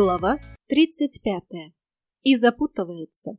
Глава 35. И запутывается.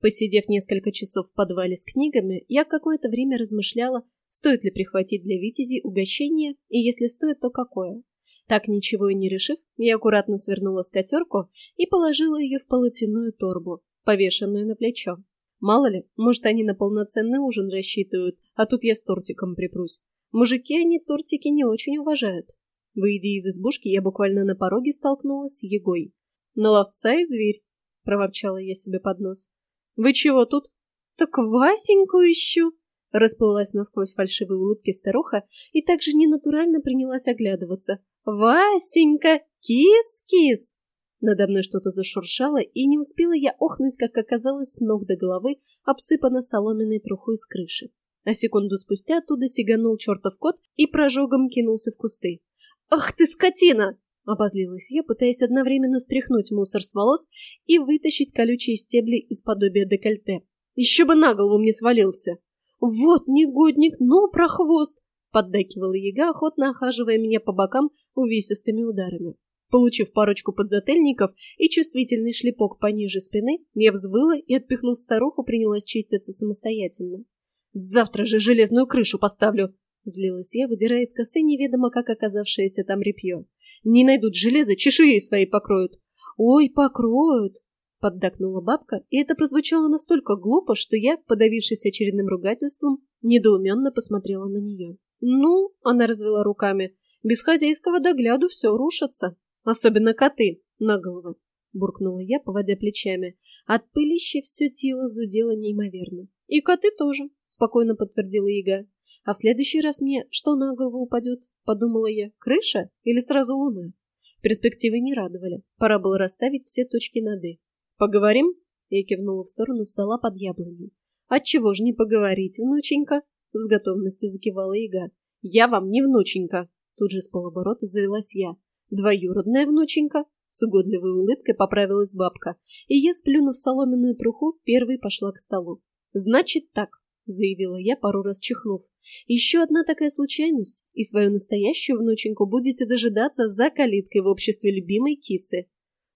Посидев несколько часов в подвале с книгами, я какое-то время размышляла, стоит ли прихватить для Витязи угощение, и если стоит, то какое. Так ничего и не решив, я аккуратно свернула скатерку и положила ее в полотяную торбу, повешенную на плечо. Мало ли, может, они на полноценный ужин рассчитывают, а тут я с тортиком припрусь. Мужики они тортики не очень уважают. Выйдя из избушки, я буквально на пороге столкнулась с Егой. «На ловца и зверь», — проворчала я себе под нос. «Вы чего тут?» «Так Васеньку ищу», — расплылась насквозь фальшивой улыбки старуха и также ненатурально принялась оглядываться. «Васенька! Кис-кис!» Надо мной что-то зашуршало, и не успела я охнуть, как оказалось с ног до головы, обсыпана соломенной трухой с крыши. А секунду спустя оттуда сиганул чертов кот и прожогом кинулся в кусты. «Ах ты, скотина!» — обозлилась я, пытаясь одновременно стряхнуть мусор с волос и вытащить колючие стебли из подобия декольте. «Еще бы на голову мне свалился!» «Вот негодник, ну, прохвост!» — поддакивала яга, охотно охаживая меня по бокам увесистыми ударами. Получив парочку подзательников и чувствительный шлепок пониже спины, я взвыла и, отпихнув старуху, принялась чиститься самостоятельно. «Завтра же железную крышу поставлю!» Злилась я, выдирая из косы неведомо как оказавшееся там репье. «Не найдут железо, чешуей свои покроют!» «Ой, покроют!» — поддакнула бабка, и это прозвучало настолько глупо, что я, подавившись очередным ругательством, недоуменно посмотрела на нее. «Ну», — она развела руками, — «без хозяйского догляду все рушится, особенно коты на голову», — буркнула я, поводя плечами. От пылища все тело зудело неимоверно. «И коты тоже», — спокойно подтвердила яга. А в следующий раз мне что на голову упадет? Подумала я, крыша или сразу луна? Перспективы не радовали. Пора было расставить все точки над «и». «Поговорим?» Я кивнула в сторону стола под яблоней. «Отчего ж не поговорить, внученька?» С готовностью закивала яга. «Я вам не внученька!» Тут же с полоборота завелась я. «Двоюродная внученька!» С угодливой улыбкой поправилась бабка, и я, сплюнув соломенную труху, первой пошла к столу. «Значит так», — заявила я, пару раз чихнув. Еще одна такая случайность, и свою настоящую внученьку будете дожидаться за калиткой в обществе любимой кисы.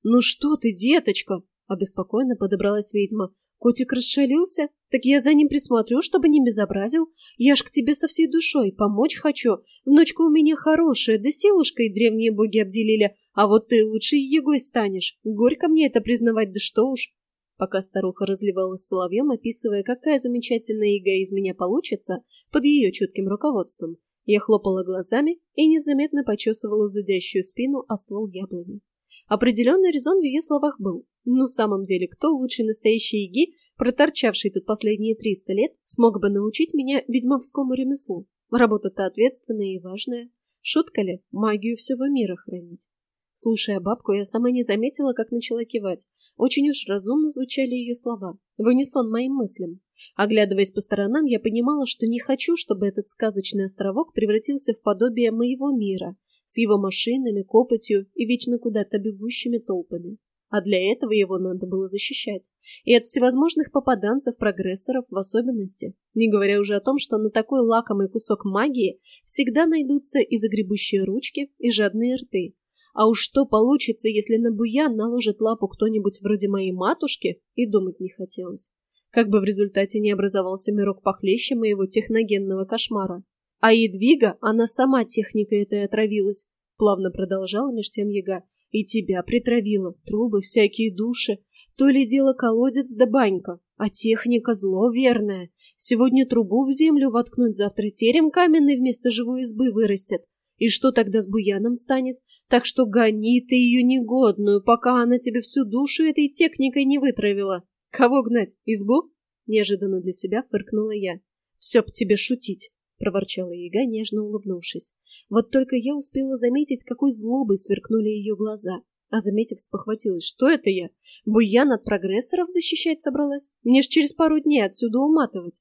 «Ну что ты, деточка!» — обеспокоенно подобралась ведьма. «Котик расшалился? Так я за ним присмотрю, чтобы не безобразил. Я ж к тебе со всей душой, помочь хочу. Внучка у меня хорошая, да силушкой древние боги обделили, а вот ты лучше егой станешь. Горько мне это признавать, да что уж». Пока старуха разливалась соловьем, описывая, какая замечательная яга из меня получится, под ее чутким руководством, я хлопала глазами и незаметно почесывала зудящую спину о ствол яблони. Определенный резон в ее словах был. Ну, в самом деле, кто лучше настоящей яги, проторчавший тут последние триста лет, смог бы научить меня ведьмовскому ремеслу? Работа-то ответственная и важная. Шутка ли магию всего мира хранить? Слушая бабку, я сама не заметила, как начала кивать. Очень уж разумно звучали ее слова, в унисон моим мыслям. Оглядываясь по сторонам, я понимала, что не хочу, чтобы этот сказочный островок превратился в подобие моего мира, с его машинами, копотью и вечно куда-то бегущими толпами. А для этого его надо было защищать. И от всевозможных попаданцев, прогрессоров в особенности. Не говоря уже о том, что на такой лакомый кусок магии всегда найдутся и загребущие ручки, и жадные рты, а уж что получится, если на буян наложит лапу кто-нибудь вроде моей матушки, и думать не хотелось. Как бы в результате не образовался мирок похлеще моего техногенного кошмара. А Едвига, она сама техникой этой отравилась, плавно продолжала меж тем яга. И тебя притравила, трубы, всякие души. То ли дело колодец да банька, а техника зло верное. Сегодня трубу в землю воткнуть, завтра терем каменный вместо живой избы вырастет. И что тогда с буяном станет? Так что гони ты ее негодную, пока она тебе всю душу этой техникой не вытравила. Кого гнать? Избу? Неожиданно для себя фыркнула я. Все б тебе шутить, проворчала яга, нежно улыбнувшись. Вот только я успела заметить, какой злобой сверкнули ее глаза. А заметив, спохватилась. Что это я? Буян от прогрессоров защищать собралась? Мне ж через пару дней отсюда уматывать.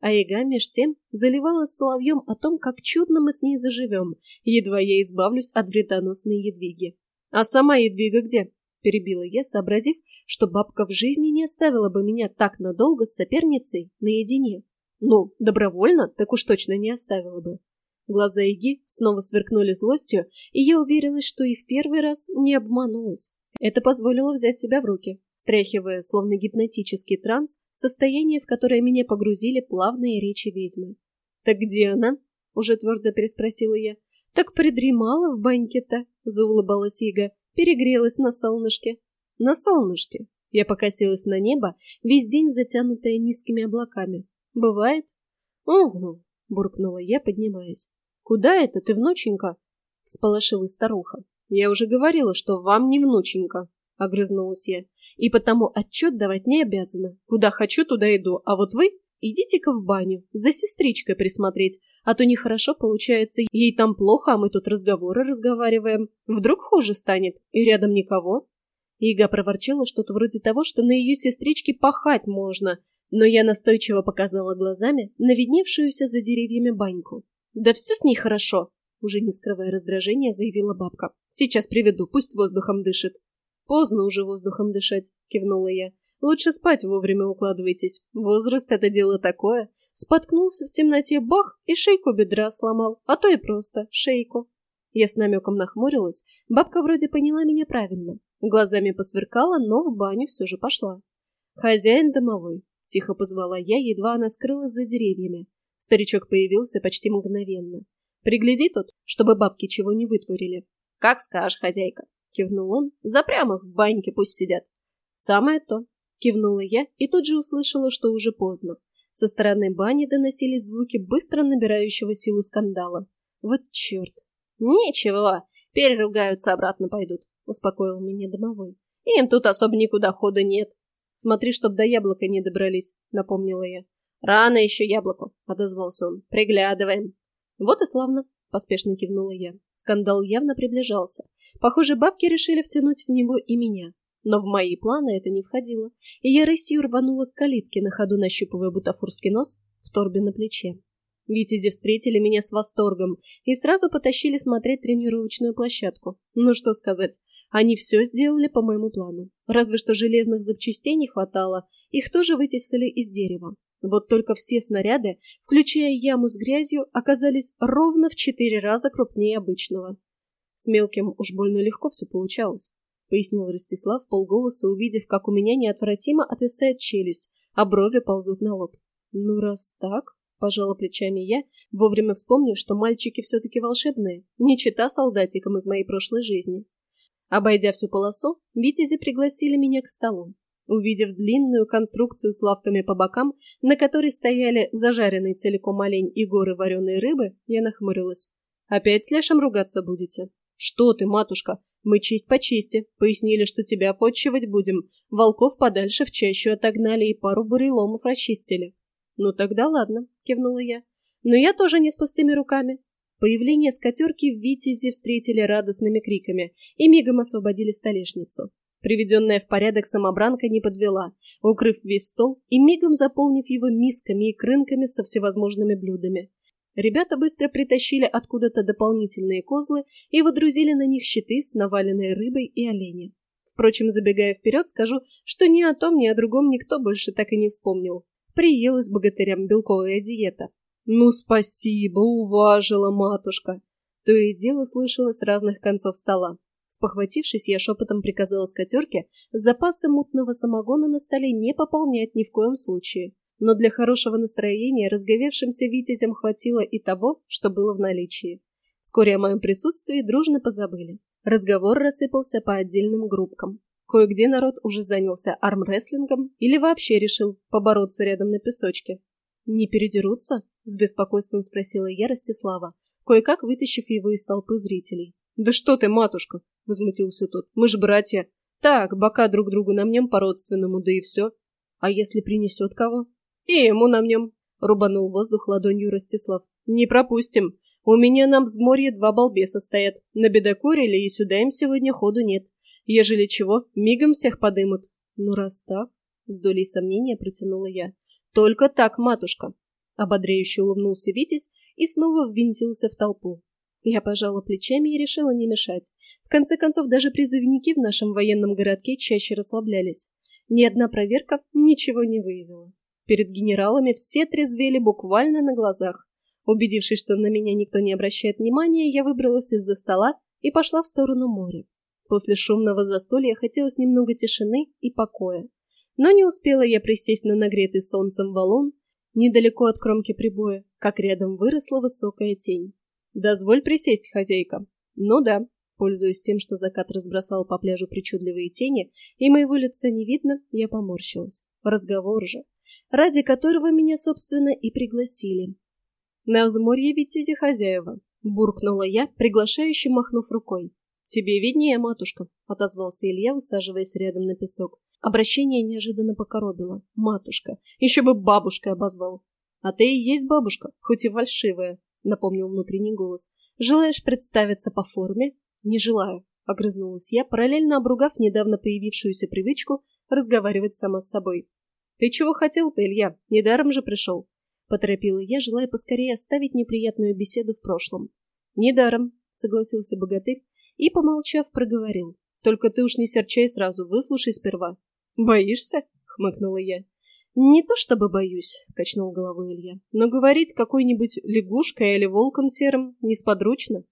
А яга меж тем заливалась соловьем о том, как чудно мы с ней заживем, едва я избавлюсь от вредоносной едвиги. «А сама едвига где?» — перебила я, сообразив, что бабка в жизни не оставила бы меня так надолго с соперницей наедине. Ну, добровольно, так уж точно не оставила бы. Глаза Иги снова сверкнули злостью, и я уверилась, что и в первый раз не обманулась. Это позволило взять себя в руки, стряхивая, словно гипнотический транс, состояние, в которое меня погрузили плавные речи ведьмы. «Так где она?» — уже твердо переспросила я. «Так придремала в баньке-то», — заулыбалась Ига, перегрелась на солнышке. «На солнышке?» Я покосилась на небо, весь день затянутое низкими облаками. «Бывает?» «Угу», — буркнула я, поднимаясь. «Куда это ты, внученька?» — всполошилась старуха. «Я уже говорила, что вам не внученька», — огрызнулась я. «И потому отчет давать не обязана. Куда хочу, туда иду, а вот вы идите-ка в баню, за сестричкой присмотреть, а то нехорошо получается, ей там плохо, а мы тут разговоры разговариваем. Вдруг хуже станет, и рядом никого». Ига проворчала что-то вроде того, что на ее сестричке пахать можно, но я настойчиво показала глазами на видневшуюся за деревьями баньку. «Да все с ней хорошо!» Уже не скрывая раздражения, заявила бабка. «Сейчас приведу, пусть воздухом дышит». «Поздно уже воздухом дышать», — кивнула я. «Лучше спать вовремя укладывайтесь. Возраст — это дело такое. Споткнулся в темноте, бах, и шейку бедра сломал, а то и просто шейку». Я с намеком нахмурилась. Бабка вроде поняла меня правильно. Глазами посверкала, но в баню все же пошла. «Хозяин домовой», — тихо позвала я, едва она скрылась за деревьями. Старичок появился почти мгновенно. Пригляди тут, чтобы бабки чего не вытворили. — Как скажешь, хозяйка, — кивнул он. — Запрямо в баньке пусть сидят. — Самое то, — кивнула я и тут же услышала, что уже поздно. Со стороны бани доносились звуки быстро набирающего силу скандала. Вот черт. — Ничего, переругаются, обратно пойдут, — успокоил меня домовой. — Им тут особо никуда хода нет. — Смотри, чтоб до яблока не добрались, — напомнила я. — Рано еще яблоку, — отозвался он. — Приглядываем. «Вот и славно», — поспешно кивнула я. Скандал явно приближался. Похоже, бабки решили втянуть в него и меня. Но в мои планы это не входило, и я рысью рванула к калитке, на ходу нащупывая бутафорский нос в торбе на плече. Витязи встретили меня с восторгом и сразу потащили смотреть тренировочную площадку. Ну что сказать, они все сделали по моему плану. Разве что железных запчастей не хватало, их тоже вытесали из дерева. Вот только все снаряды, включая яму с грязью, оказались ровно в четыре раза крупнее обычного. С мелким уж больно легко все получалось, — пояснил Ростислав полголоса, увидев, как у меня неотвратимо отвисает челюсть, а брови ползут на лоб. — Ну, раз так, — пожала плечами я, вовремя вспомнив, что мальчики все-таки волшебные, не чита солдатикам из моей прошлой жизни. Обойдя всю полосу, витязи пригласили меня к столу, Увидев длинную конструкцию с лавками по бокам, на которой стояли зажаренный целиком олень и горы вареной рыбы, я нахмурилась. «Опять с Лешем ругаться будете?» «Что ты, матушка? Мы честь по чести. Пояснили, что тебя почивать будем. Волков подальше в чащу отогнали и пару буреломов расчистили». «Ну тогда ладно», — кивнула я. «Но я тоже не с пустыми руками». Появление скатерки в Витязи встретили радостными криками и мигом освободили столешницу. Приведенная в порядок самобранка не подвела, укрыв весь стол и мигом заполнив его мисками и крынками со всевозможными блюдами. Ребята быстро притащили откуда-то дополнительные козлы и водрузили на них щиты с наваленной рыбой и оленем. Впрочем, забегая вперед, скажу, что ни о том, ни о другом никто больше так и не вспомнил. Приелась богатырям белковая диета. «Ну, спасибо, уважила матушка!» То и дело слышалось с разных концов стола. Спохватившись, я шепотом приказала скатерке запасы мутного самогона на столе не пополнять ни в коем случае. Но для хорошего настроения разговевшимся витязям хватило и того, что было в наличии. Вскоре о моем присутствии дружно позабыли. Разговор рассыпался по отдельным группкам. Кое-где народ уже занялся армрестлингом или вообще решил побороться рядом на песочке. «Не передерутся?» — с беспокойством спросила я Ростислава, кое-как вытащив его из толпы зрителей. «Да что ты, матушка!» — возмутился тот. «Мы ж братья. Так, бока друг другу намнем по-родственному, да и все. А если принесет кого?» «И ему намнем!» — рубанул воздух ладонью Ростислав. «Не пропустим. У меня на взморье два балбеса стоят. Набедокурили, и сюда им сегодня ходу нет. Ежели чего, мигом всех подымут». «Ну, раз так...» — с долей сомнения протянула я. «Только так, матушка!» Ободряюще улыбнулся Витязь и снова ввинтился в толпу. Я пожала плечами и решила не мешать. В конце концов, даже призывники в нашем военном городке чаще расслаблялись. Ни одна проверка ничего не выявила. Перед генералами все трезвели буквально на глазах. Убедившись, что на меня никто не обращает внимания, я выбралась из-за стола и пошла в сторону моря. После шумного застолья хотелось немного тишины и покоя. Но не успела я присесть на нагретый солнцем валун, недалеко от кромки прибоя, как рядом выросла высокая тень. «Дозволь присесть, хозяйка». «Ну да», пользуясь тем, что закат разбросал по пляжу причудливые тени, и моего лица не видно, я поморщилась. Разговор же, ради которого меня, собственно, и пригласили. «На взморье Витязи хозяева», — буркнула я, приглашающе махнув рукой. «Тебе виднее, матушка», — отозвался Илья, усаживаясь рядом на песок. Обращение неожиданно покоробило. «Матушка! Еще бы бабушкой обозвал!» «А ты и есть бабушка, хоть и фальшивая», — напомнил внутренний голос. «Желаешь представиться по форме?» «Не желаю», — огрызнулась я, параллельно обругав недавно появившуюся привычку разговаривать сама с собой. «Ты чего хотел-то, Илья? Недаром же пришел. Поторопила я, желая поскорее оставить неприятную беседу в прошлом. «Недаром», — согласился богатырь и, помолчав, проговорил. «Только ты уж не серчай сразу, выслушай сперва». «Боишься?» — хмыкнула я. «Не то чтобы боюсь», — качнул головой Илья, «но говорить какой-нибудь лягушкой или волком серым несподручно».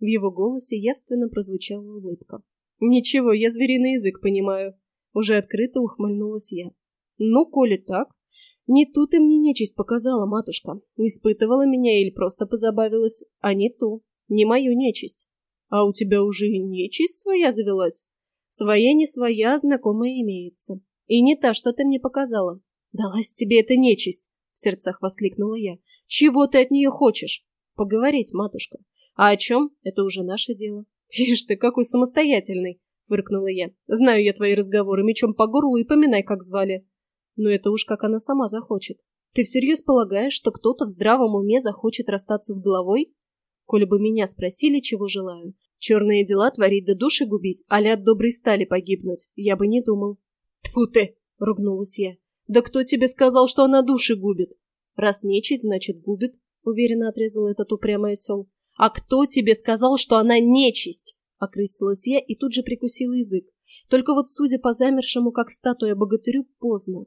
В его голосе явственно прозвучала улыбка. «Ничего, я звериный язык понимаю». Уже открыто ухмыльнулась я. «Ну, коли так, не тут и мне нечисть показала матушка. Испытывала меня или просто позабавилась, а не ту, не мою нечисть. А у тебя уже и нечисть своя завелась? Своя не своя, знакомая имеется. И не та, что ты мне показала. Далась тебе эта нечисть, в сердцах воскликнула я. Чего ты от нее хочешь? Поговорить, матушка. А о чем? Это уже наше дело. Ишь ты, какой самостоятельный, фыркнула я. Знаю я твои разговоры мечом по горлу и поминай, как звали. Но это уж как она сама захочет. Ты всерьез полагаешь, что кто-то в здравом уме захочет расстаться с головой? Коли бы меня спросили, чего желаю. Черные дела творить да души губить, али от доброй стали погибнуть, я бы не думал. Тьфу ты! — ругнулась я. Да кто тебе сказал, что она души губит? Раз нечисть, значит губит, — уверенно отрезал этот упрямый осел. А кто тебе сказал, что она нечисть? Окрысилась я и тут же прикусила язык. Только вот, судя по замершему, как статуя богатырю, поздно.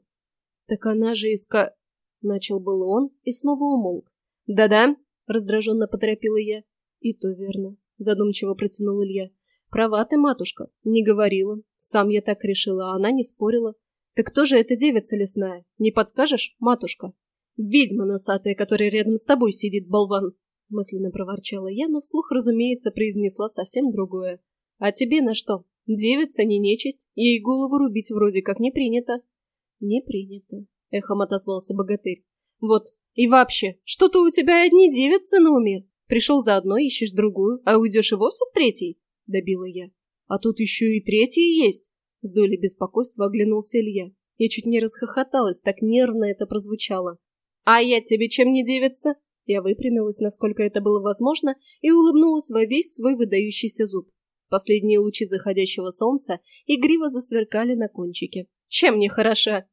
«Так она же иска...» — начал был он и снова умолк. «Да-да», — раздраженно поторопила я. «И то верно», — задумчиво протянул Илья. «Права ты, матушка, не говорила. Сам я так решила, а она не спорила. Так кто же эта девица лесная? Не подскажешь, матушка?» «Ведьма носатая, которая рядом с тобой сидит, болван!» Мысленно проворчала я, но вслух, разумеется, произнесла совсем другое. «А тебе на что? Девица не нечисть, ей голову рубить вроде как не принято». «Не принято», — эхом отозвался богатырь. «Вот, и вообще, что-то у тебя одни девицы на уме. Пришел за одной, ищешь другую, а уйдешь и вовсе с третьей?» — добила я. «А тут еще и третья есть!» С долей беспокойства оглянулся Илья. Я чуть не расхохоталась, так нервно это прозвучало. «А я тебе чем не девица?» Я выпрямилась, насколько это было возможно, и улыбнулась во весь свой выдающийся зуб. Последние лучи заходящего солнца игриво засверкали на кончике. «Чем не хороша?»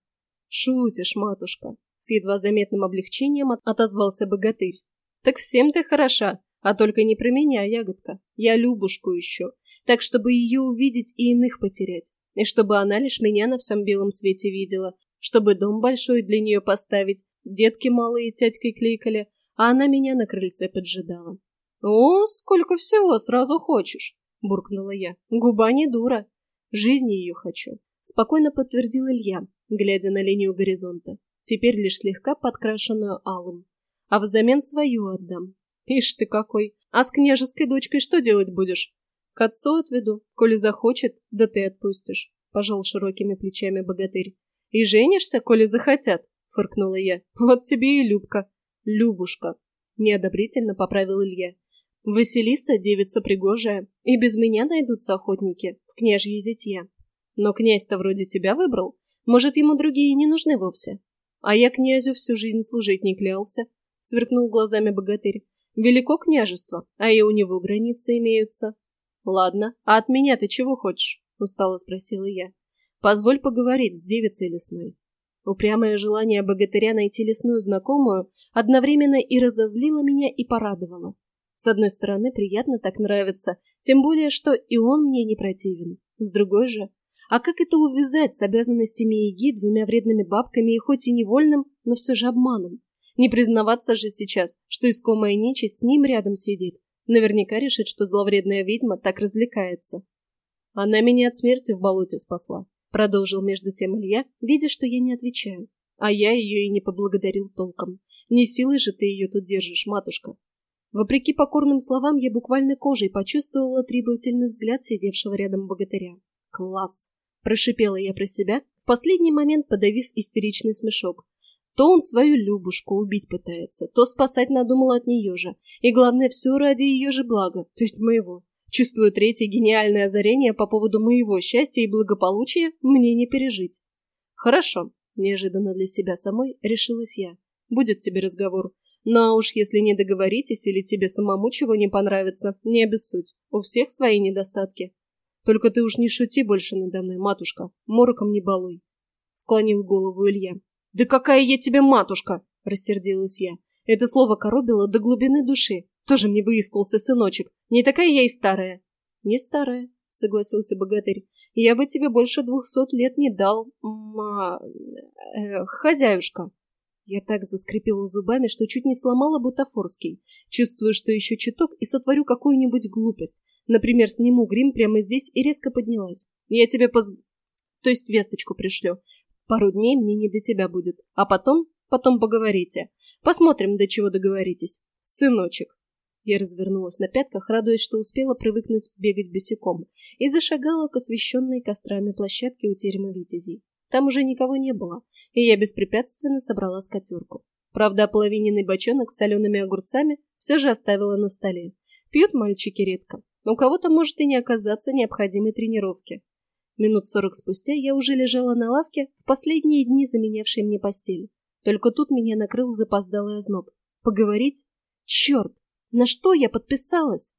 «Шутишь, матушка!» С едва заметным облегчением отозвался богатырь. «Так всем ты хороша, а только не про меня, ягодка. Я Любушку ищу, так чтобы ее увидеть и иных потерять, и чтобы она лишь меня на всем белом свете видела, чтобы дом большой для нее поставить, детки малые тятькой кликали, а она меня на крыльце поджидала. «О, сколько всего сразу хочешь!» — буркнула я. «Губа не дура. Жизни ее хочу», — спокойно подтвердил Илья, глядя на линию горизонта, теперь лишь слегка подкрашенную алым. А взамен свою отдам. Ишь ты какой! А с княжеской дочкой что делать будешь? К отцу отведу, коли захочет, да ты отпустишь, — пожал широкими плечами богатырь. И женишься, коли захотят, — фыркнула я. Вот тебе и Любка. Любушка. Неодобрительно поправил Илья. Василиса — девица пригожая, и без меня найдутся охотники в княжьи зятья. Но князь-то вроде тебя выбрал, может, ему другие не нужны вовсе? А я князю всю жизнь служить не клялся, — сверкнул глазами богатырь. Велико княжество, а и у него границы имеются. Ладно, а от меня ты чего хочешь? — устало спросила я. Позволь поговорить с девицей лесной. Упрямое желание богатыря найти лесную знакомую одновременно и разозлило меня, и порадовало. С одной стороны, приятно так нравится, тем более, что и он мне не противен. С другой же, а как это увязать с обязанностями Иги двумя вредными бабками и хоть и невольным, но все же обманом? Не признаваться же сейчас, что искомая нечисть с ним рядом сидит. Наверняка решит, что зловредная ведьма так развлекается. Она меня от смерти в болоте спасла. Продолжил между тем Илья, видя, что я не отвечаю. А я ее и не поблагодарил толком. Не силой же ты ее тут держишь, матушка. Вопреки покорным словам, я буквально кожей почувствовала требовательный взгляд сидевшего рядом богатыря. «Класс!» – прошипела я про себя, в последний момент подавив истеричный смешок. То он свою Любушку убить пытается, то спасать надумал от нее же. И главное, все ради ее же блага, то есть моего. Чувствую третье гениальное озарение по поводу моего счастья и благополучия мне не пережить. Хорошо, неожиданно для себя самой решилась я. Будет тебе разговор. Ну а уж если не договоритесь или тебе самому чего не понравится, не обессудь. У всех свои недостатки. Только ты уж не шути больше надо мной, матушка. Мороком не балуй. Склонил голову Илья. Да какая я тебе матушка! Рассердилась я. Это слово коробило до глубины души. Тоже мне выискался сыночек. Не такая я и старая. Не старая, согласился богатырь. Я бы тебе больше двухсот лет не дал, ма... Э, хозяюшка. Я так заскрипела зубами, что чуть не сломала бутафорский. Чувствую, что еще чуток и сотворю какую-нибудь глупость. Например, сниму грим прямо здесь и резко поднялась. Я тебе поз... То есть весточку пришлю. Пару дней мне не до тебя будет. А потом... Потом поговорите. Посмотрим, до чего договоритесь. Сыночек. Я развернулась на пятках, радуясь, что успела привыкнуть бегать босиком, и зашагала к освещенной кострами площадке у терема Витязей. Там уже никого не было, и я беспрепятственно собрала скатерку. Правда, ополовиненный бочонок с солеными огурцами все же оставила на столе. Пьют мальчики редко. У кого-то может и не оказаться необходимой тренировки. Минут сорок спустя я уже лежала на лавке, в последние дни заменявшей мне постель. Только тут меня накрыл запоздалый озноб. Поговорить? Черт! На что я подписалась?